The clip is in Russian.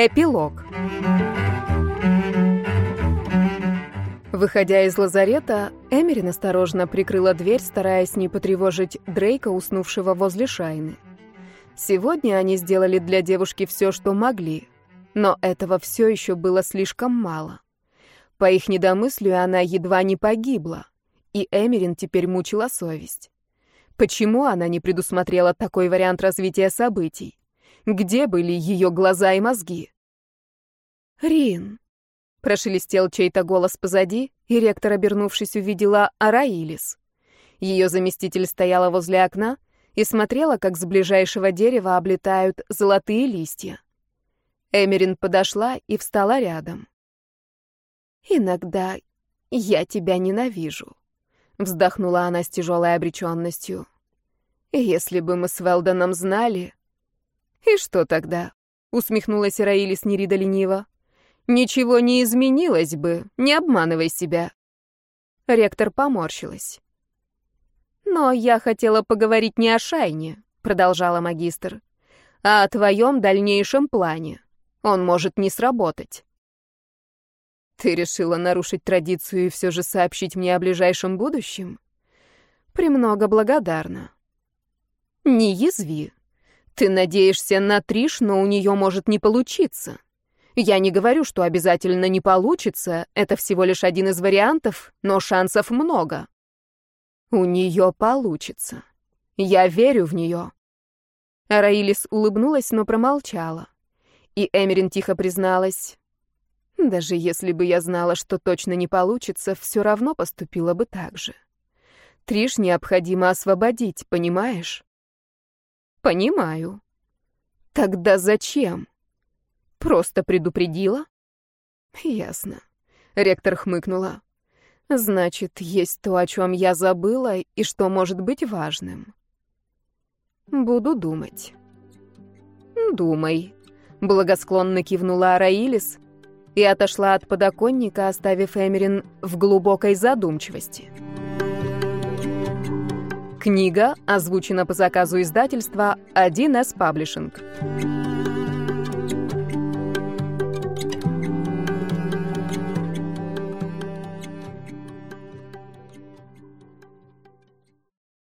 Эпилог. Выходя из лазарета, Эмерин осторожно прикрыла дверь, стараясь не потревожить Дрейка, уснувшего возле Шайны. Сегодня они сделали для девушки все, что могли, но этого все еще было слишком мало. По их недомыслию она едва не погибла, и Эмерин теперь мучила совесть. Почему она не предусмотрела такой вариант развития событий? Где были ее глаза и мозги? «Рин!» — прошелестел чей-то голос позади, и ректор, обернувшись, увидела Араилис. Ее заместитель стояла возле окна и смотрела, как с ближайшего дерева облетают золотые листья. Эмерин подошла и встала рядом. «Иногда я тебя ненавижу», — вздохнула она с тяжелой обреченностью. «Если бы мы с Велдоном знали...» «И что тогда?» — усмехнулась Раилис Нерида лениво. «Ничего не изменилось бы, не обманывай себя». Ректор поморщилась. «Но я хотела поговорить не о Шайне», — продолжала магистр, «а о твоем дальнейшем плане. Он может не сработать». «Ты решила нарушить традицию и все же сообщить мне о ближайшем будущем?» «Премного благодарна». «Не язви», ты надеешься на Триш, но у нее может не получиться. Я не говорю, что обязательно не получится, это всего лишь один из вариантов, но шансов много. У нее получится. Я верю в нее. Раилис улыбнулась, но промолчала. И Эмерин тихо призналась. Даже если бы я знала, что точно не получится, все равно поступила бы так же. Триш необходимо освободить, понимаешь? Понимаю. Тогда зачем? Просто предупредила? Ясно. Ректор хмыкнула. Значит, есть то, о чем я забыла и что может быть важным. Буду думать. Думай. Благосклонно кивнула Араилис и отошла от подоконника, оставив Эмерин в глубокой задумчивости. Книга озвучена по заказу издательства 1С Паблишинг.